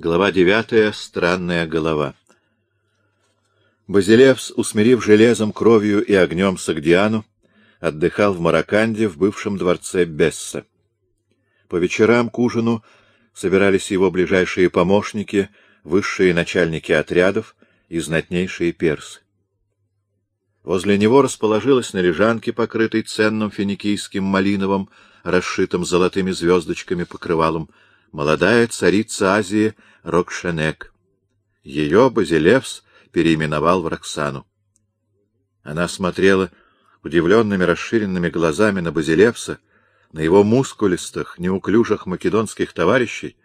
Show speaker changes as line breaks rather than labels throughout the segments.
Глава девятая. Странная голова. Базилевс, усмирив железом, кровью и огнем Сагдиану, отдыхал в Мараканде в бывшем дворце Бесса. По вечерам к ужину собирались его ближайшие помощники, высшие начальники отрядов и знатнейшие персы. Возле него расположилась на лежанке, покрытой ценным финикийским малиновым, расшитым золотыми звездочками покрывалом, молодая царица Азии Рокшенек. Ее Базилевс переименовал в Роксану. Она смотрела удивленными расширенными глазами на Базилевса, на его мускулистых, неуклюжих македонских товарищей,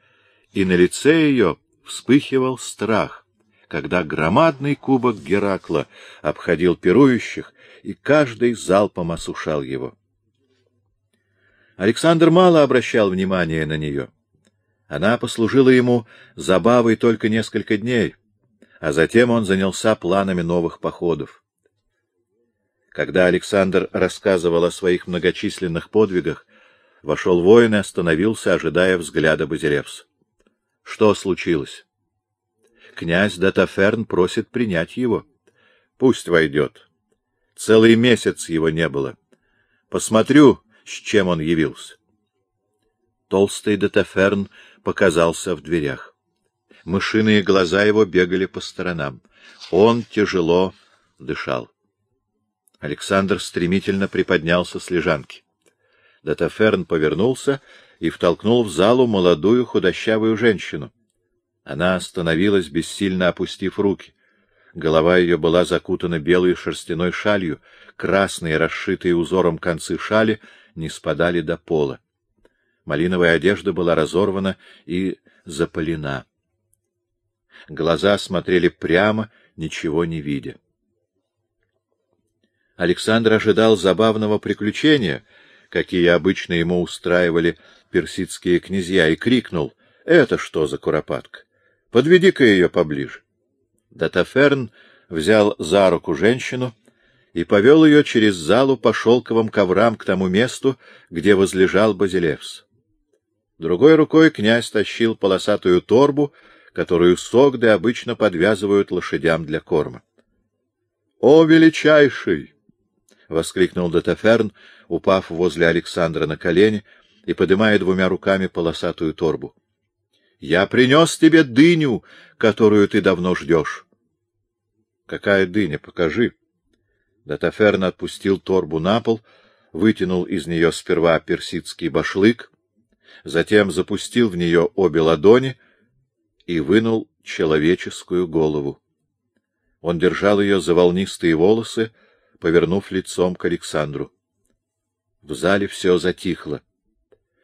и на лице ее вспыхивал страх, когда громадный кубок Геракла обходил пирующих, и каждый залпом осушал его. Александр мало обращал внимания на нее. Она послужила ему забавой только несколько дней, а затем он занялся планами новых походов. Когда Александр рассказывал о своих многочисленных подвигах, вошел воин и остановился, ожидая взгляда Базилевса. — Что случилось? — Князь Датаферн просит принять его. — Пусть войдет. Целый месяц его не было. Посмотрю, с чем он явился. Толстый Датаферн показался в дверях. Мышиные глаза его бегали по сторонам. Он тяжело дышал. Александр стремительно приподнялся с лежанки. Датаферн повернулся и втолкнул в залу молодую худощавую женщину. Она остановилась, бессильно опустив руки. Голова ее была закутана белой шерстяной шалью, красные, расшитые узором концы шали, не спадали до пола. Малиновая одежда была разорвана и запалена. Глаза смотрели прямо, ничего не видя. Александр ожидал забавного приключения, какие обычно ему устраивали персидские князья, и крикнул — Это что за куропатка? Подведи-ка ее поближе. Датаферн взял за руку женщину и повел ее через залу по шелковым коврам к тому месту, где возлежал Базилевс. Другой рукой князь тащил полосатую торбу, которую согды обычно подвязывают лошадям для корма. — О, величайший! — воскликнул Датаферн, упав возле Александра на колени и подымая двумя руками полосатую торбу. — Я принес тебе дыню, которую ты давно ждешь. — Какая дыня? Покажи. Датаферн отпустил торбу на пол, вытянул из нее сперва персидский башлык, затем запустил в нее обе ладони и вынул человеческую голову. Он держал ее за волнистые волосы, повернув лицом к Александру. В зале все затихло.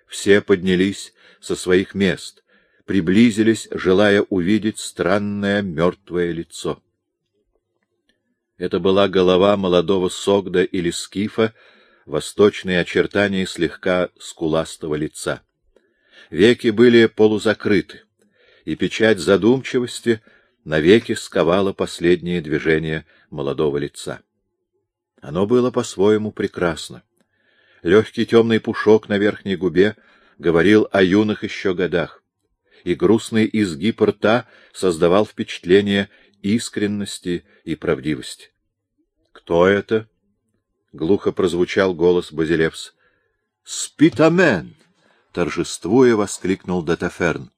Все поднялись со своих мест, приблизились, желая увидеть странное мертвое лицо. Это была голова молодого Согда или Скифа, восточные очертания слегка скуластого лица. Веки были полузакрыты, и печать задумчивости навеки сковала последние движения молодого лица. Оно было по-своему прекрасно. Легкий темный пушок на верхней губе говорил о юных еще годах, и грустный изгиб рта создавал впечатление искренности и правдивости. — Кто это? — глухо прозвучал голос Базилевс. — Спитамен! — торжествуя воскликнул Датаферн.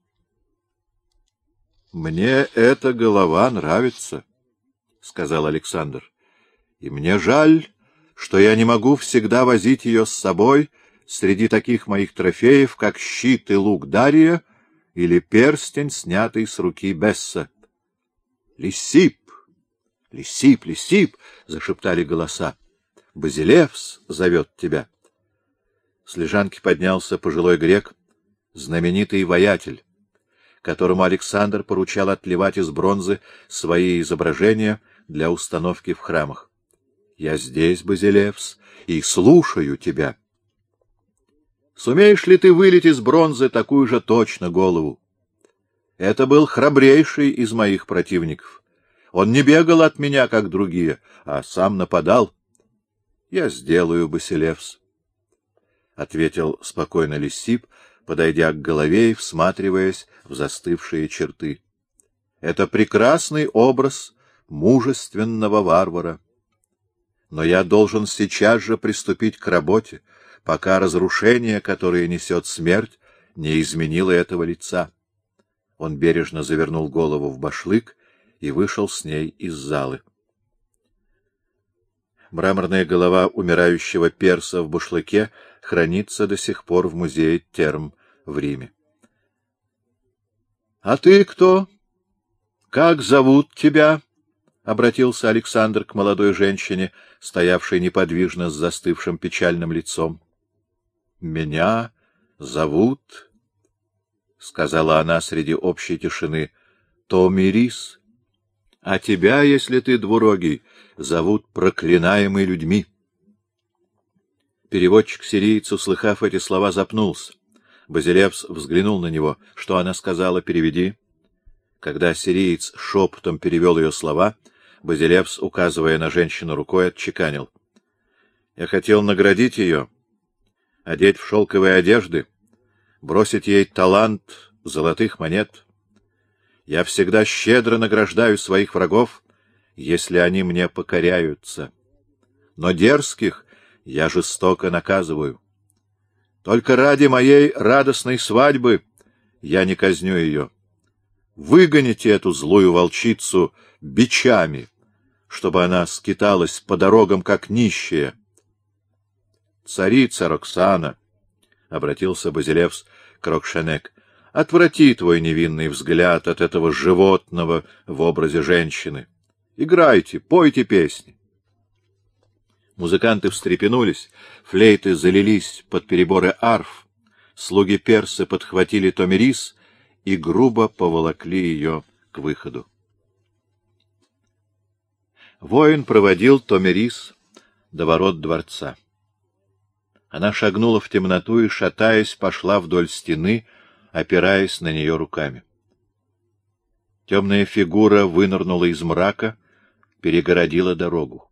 — Мне эта голова нравится, — сказал Александр. — И мне жаль, что я не могу всегда возить ее с собой среди таких моих трофеев, как щит и лук Дария или перстень, снятый с руки Бесса. — Лисип! Лисип! Лисип! — зашептали голоса. — Базилевс зовет тебя. — с лежанки поднялся пожилой грек, знаменитый воятель, которому Александр поручал отливать из бронзы свои изображения для установки в храмах. — Я здесь, Базилевс, и слушаю тебя. Сумеешь ли ты вылить из бронзы такую же точно голову? Это был храбрейший из моих противников. Он не бегал от меня, как другие, а сам нападал. Я сделаю, Басилевс. — ответил спокойно Лисип, подойдя к голове и всматриваясь в застывшие черты. Это прекрасный образ мужественного варвара. Но я должен сейчас же приступить к работе, пока разрушение, которое несет смерть, не изменило этого лица. Он бережно завернул голову в башлык и вышел с ней из залы. Мраморная голова умирающего перса в башлыке хранится до сих пор в музее Терм в Риме. — А ты кто? Как зовут тебя? — обратился Александр к молодой женщине, стоявшей неподвижно с застывшим печальным лицом. — Меня зовут, — сказала она среди общей тишины, — Томирис. А тебя, если ты двурогий, зовут проклинаемый людьми. Переводчик-сириец, услыхав эти слова, запнулся. Базилевс взглянул на него. Что она сказала? Переведи. Когда сириец шепотом перевел ее слова, Базилевс, указывая на женщину рукой, отчеканил. — Я хотел наградить ее, одеть в шелковые одежды, бросить ей талант золотых монет. Я всегда щедро награждаю своих врагов, если они мне покоряются. Но дерзких я жестоко наказываю. Только ради моей радостной свадьбы я не казню ее. Выгоните эту злую волчицу бичами, чтобы она скиталась по дорогам, как нищая. — Царица Роксана, — обратился Базилевс к Рокшенек, — отврати твой невинный взгляд от этого животного в образе женщины. Играйте, пойте песни. Музыканты встрепенулись, флейты залились под переборы арф, слуги персы подхватили Томирис и грубо поволокли ее к выходу. Воин проводил Томирис до ворот дворца. Она шагнула в темноту и, шатаясь, пошла вдоль стены, опираясь на нее руками. Темная фигура вынырнула из мрака, перегородила дорогу. —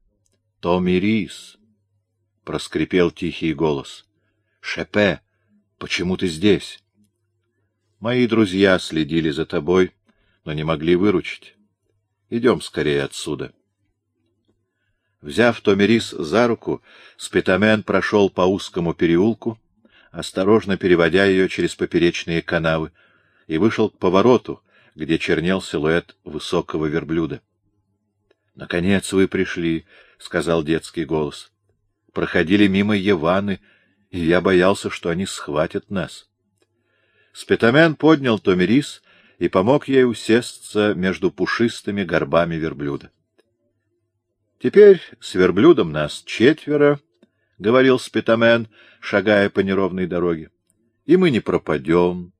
Томирис! — проскрипел тихий голос. — Шепе, почему ты здесь? — Мои друзья следили за тобой, но не могли выручить. Идем скорее отсюда. Взяв Томирис за руку, Спитамен прошел по узкому переулку, осторожно переводя ее через поперечные канавы, и вышел к повороту, где чернел силуэт высокого верблюда. — Наконец вы пришли, — сказал детский голос. Проходили мимо Еваны, и я боялся, что они схватят нас. Спитамен поднял Томирис и помог ей усесться между пушистыми горбами верблюда. — Теперь с верблюдом нас четверо, — говорил Спитамен, шагая по неровной дороге, — и мы не пропадем.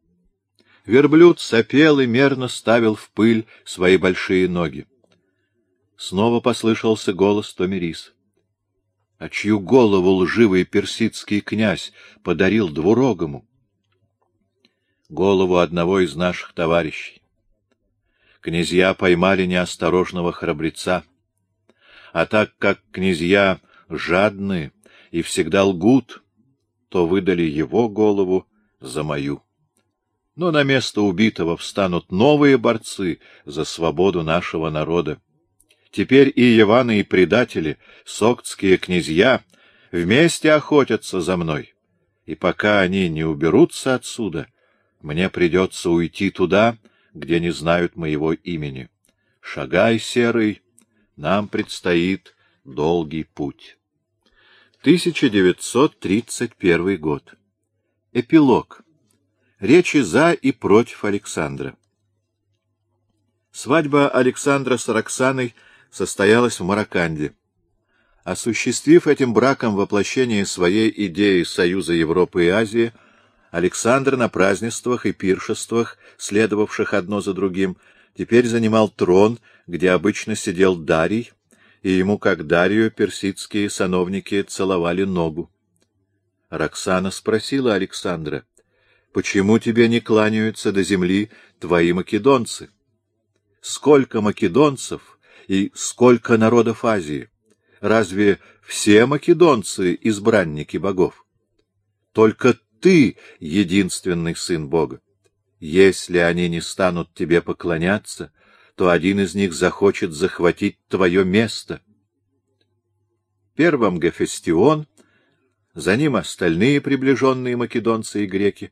Верблюд сопел и мерно ставил в пыль свои большие ноги. Снова послышался голос Томирис. А чью голову лживый персидский князь подарил двурогому? Голову одного из наших товарищей. Князья поймали неосторожного храбреца. А так как князья жадны и всегда лгут, то выдали его голову за мою. Но на место убитого встанут новые борцы за свободу нашего народа. Теперь и Иваны, и предатели, соктские князья, вместе охотятся за мной. И пока они не уберутся отсюда, мне придется уйти туда, где не знают моего имени. Шагай, серый, нам предстоит долгий путь. 1931 год. Эпилог. Речи за и против Александра. Свадьба Александра с Роксаной — состоялась в Мараканде. Осуществив этим браком воплощение своей идеи Союза Европы и Азии, Александр на празднествах и пиршествах, следовавших одно за другим, теперь занимал трон, где обычно сидел Дарий, и ему, как Дарию, персидские сановники целовали ногу. Роксана спросила Александра, «Почему тебе не кланяются до земли твои македонцы? Сколько македонцев и сколько народов Азии? Разве все македонцы — избранники богов? Только ты единственный сын Бога. Если они не станут тебе поклоняться, то один из них захочет захватить твое место. Первым Гефестион, за ним остальные приближенные македонцы и греки,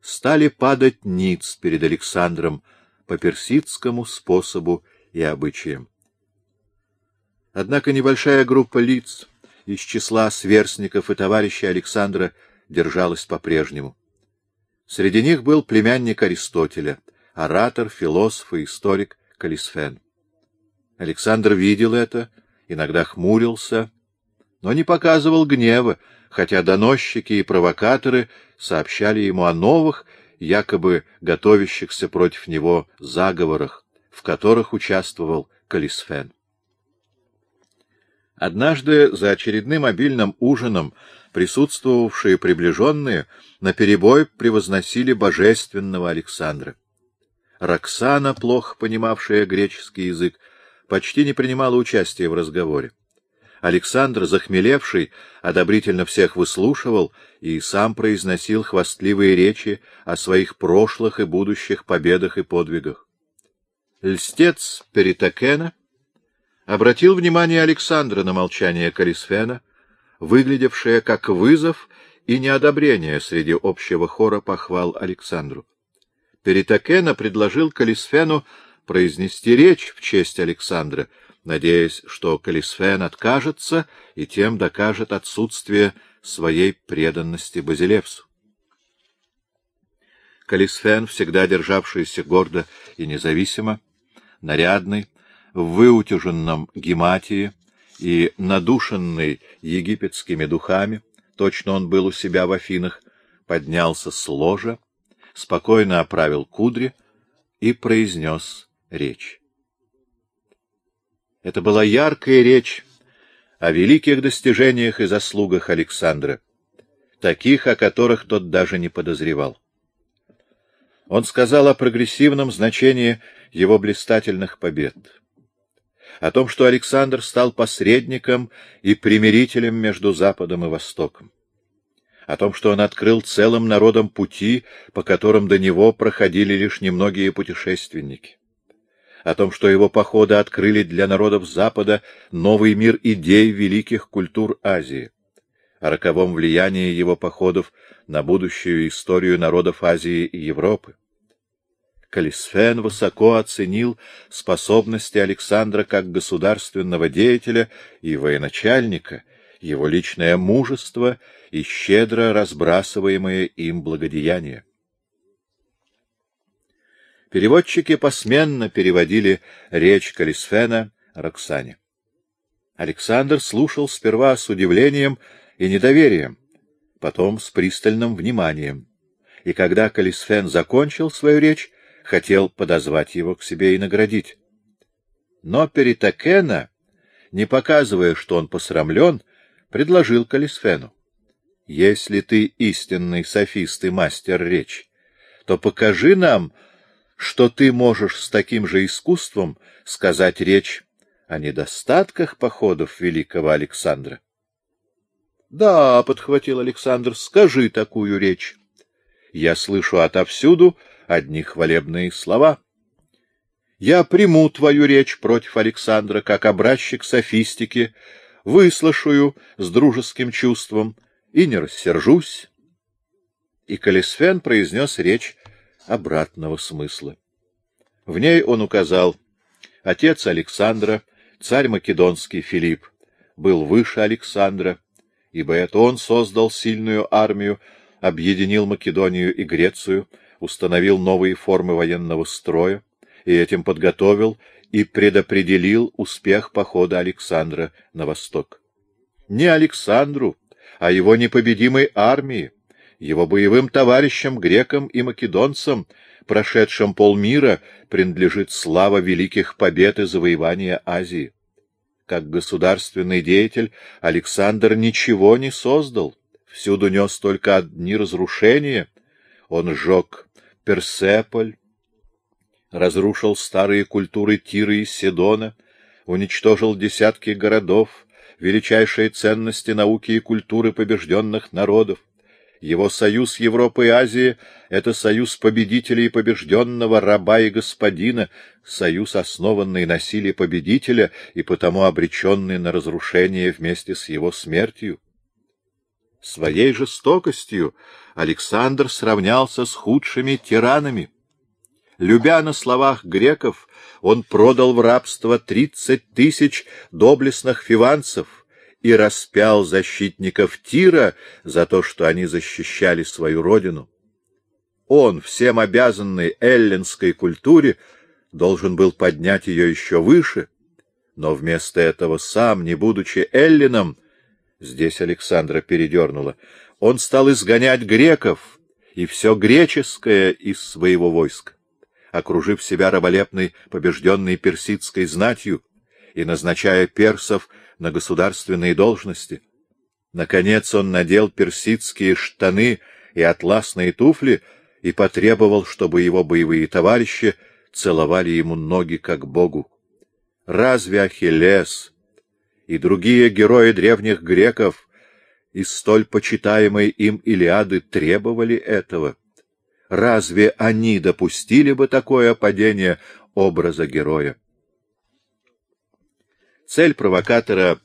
стали падать ниц перед Александром по персидскому способу и обычаям. Однако небольшая группа лиц из числа сверстников и товарищей Александра держалась по-прежнему. Среди них был племянник Аристотеля, оратор, философ и историк Калисфен. Александр видел это, иногда хмурился, но не показывал гнева, хотя доносчики и провокаторы сообщали ему о новых, якобы готовящихся против него заговорах, в которых участвовал Калисфен. Однажды за очередным обильным ужином присутствовавшие приближенные наперебой превозносили божественного Александра. Роксана, плохо понимавшая греческий язык, почти не принимала участия в разговоре. Александр, захмелевший, одобрительно всех выслушивал и сам произносил хвастливые речи о своих прошлых и будущих победах и подвигах. Льстец Перитакена обратил внимание Александра на молчание Калисфена, выглядевшее как вызов и неодобрение среди общего хора похвал Александру. Перитакена предложил Калисфену произнести речь в честь Александра — надеясь, что Калисфен откажется и тем докажет отсутствие своей преданности Базилевсу. Калисфен, всегда державшийся гордо и независимо, нарядный, в выутюженном гематии и надушенный египетскими духами, точно он был у себя в Афинах, поднялся с ложа, спокойно оправил кудри и произнес речь. Это была яркая речь о великих достижениях и заслугах Александра, таких, о которых тот даже не подозревал. Он сказал о прогрессивном значении его блистательных побед, о том, что Александр стал посредником и примирителем между Западом и Востоком, о том, что он открыл целым народам пути, по которым до него проходили лишь немногие путешественники. О том, что его походы открыли для народов Запада новый мир идей великих культур Азии, о роковом влиянии его походов на будущую историю народов Азии и Европы. Калисфен высоко оценил способности Александра как государственного деятеля и военачальника, его личное мужество и щедро разбрасываемые им благодеяния. Переводчики посменно переводили речь Калисфена Роксане. Александр слушал сперва с удивлением и недоверием, потом с пристальным вниманием. И когда Калисфен закончил свою речь, хотел подозвать его к себе и наградить. Но Перитакена, не показывая, что он посрамлен, предложил Калисфену. — Если ты истинный софист и мастер речи, то покажи нам, что ты можешь с таким же искусством сказать речь о недостатках походов великого Александра. — Да, — подхватил Александр, — скажи такую речь. Я слышу отовсюду одни хвалебные слова. Я приму твою речь против Александра как образчик софистики, выслушаю с дружеским чувством и не рассержусь. И Калисфен произнес речь обратного смысла. В ней он указал, отец Александра, царь македонский Филипп, был выше Александра, ибо это он создал сильную армию, объединил Македонию и Грецию, установил новые формы военного строя и этим подготовил и предопределил успех похода Александра на восток. Не Александру, а его непобедимой армии, его боевым товарищам, грекам и македонцам, прошедшим полмира, принадлежит слава великих побед и завоевания Азии. Как государственный деятель Александр ничего не создал, всюду нес только одни разрушения. Он сжег Персеполь, разрушил старые культуры Тира и Сидона, уничтожил десятки городов, величайшие ценности науки и культуры побежденных народов, Его союз Европы и Азии — это союз победителя и побежденного, раба и господина, союз, основанный на силе победителя и потому обреченный на разрушение вместе с его смертью. Своей жестокостью Александр сравнялся с худшими тиранами. Любя на словах греков, он продал в рабство тридцать тысяч доблестных фиванцев — и распял защитников Тира за то, что они защищали свою родину. Он, всем обязанный эллинской культуре, должен был поднять ее еще выше, но вместо этого сам, не будучи эллином, здесь Александра передернула, он стал изгонять греков и все греческое из своего войска, окружив себя раболепной побежденной персидской знатью и назначая персов на государственные должности. Наконец он надел персидские штаны и атласные туфли и потребовал, чтобы его боевые товарищи целовали ему ноги как богу. Разве Ахиллес и другие герои древних греков из столь почитаемой им Илиады требовали этого? Разве они допустили бы такое падение образа героя? Цель провокатора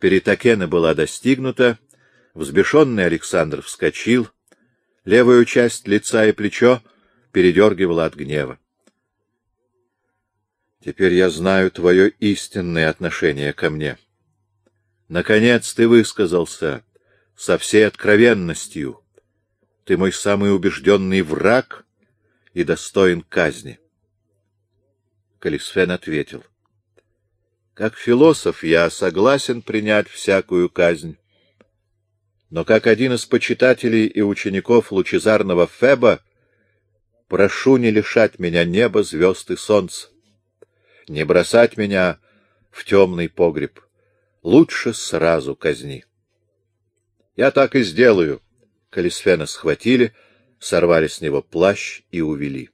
Перетакена была достигнута, взбешенный Александр вскочил, левую часть лица и плечо передергивало от гнева. Теперь я знаю твое истинное отношение ко мне. Наконец ты высказался со всей откровенностью. Ты мой самый убежденный враг и достоин казни. Калисфен ответил — как философ я согласен принять всякую казнь. Но как один из почитателей и учеников лучезарного Феба прошу не лишать меня неба, звезд и солнца, не бросать меня в темный погреб. Лучше сразу казни. Я так и сделаю. Калисфена схватили, сорвали с него плащ и увели.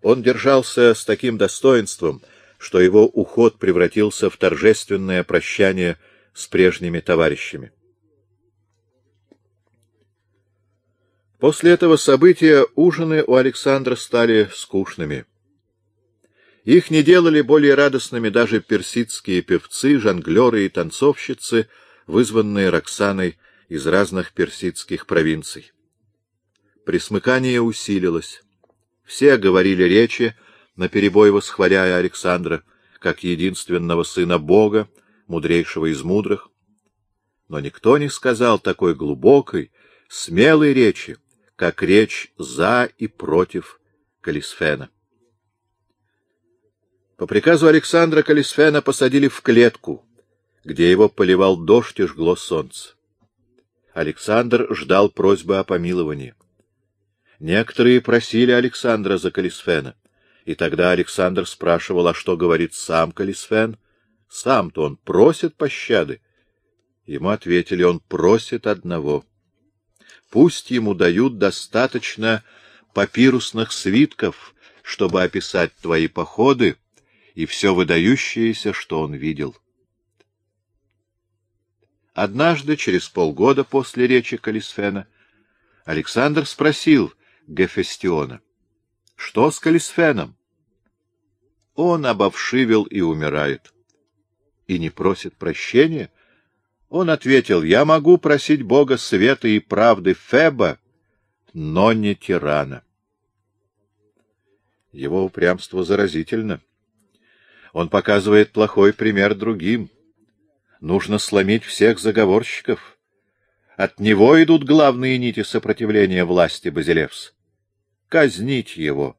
Он держался с таким достоинством, что его уход превратился в торжественное прощание с прежними товарищами. После этого события ужины у Александра стали скучными. Их не делали более радостными даже персидские певцы, жонглеры и танцовщицы, вызванные Роксаной из разных персидских провинций. Присмыкание усилилось. Все говорили речи, наперебой восхваляя Александра как единственного сына Бога, мудрейшего из мудрых. Но никто не сказал такой глубокой, смелой речи, как речь за и против Калисфена. По приказу Александра Калисфена посадили в клетку, где его поливал дождь и жгло солнце. Александр ждал просьбы о помиловании. Некоторые просили Александра за Калисфена. И тогда Александр спрашивал, а что говорит сам Калисфен? Сам-то он просит пощады. Ему ответили, он просит одного. Пусть ему дают достаточно папирусных свитков, чтобы описать твои походы и все выдающееся, что он видел. Однажды, через полгода после речи Калисфена, Александр спросил Гефестиона — что с Калисфеном? Он обовшивил и умирает. И не просит прощения? Он ответил, я могу просить Бога света и правды Феба, но не тирана. Его упрямство заразительно. Он показывает плохой пример другим. Нужно сломить всех заговорщиков. От него идут главные нити сопротивления власти Базилевс казнить его,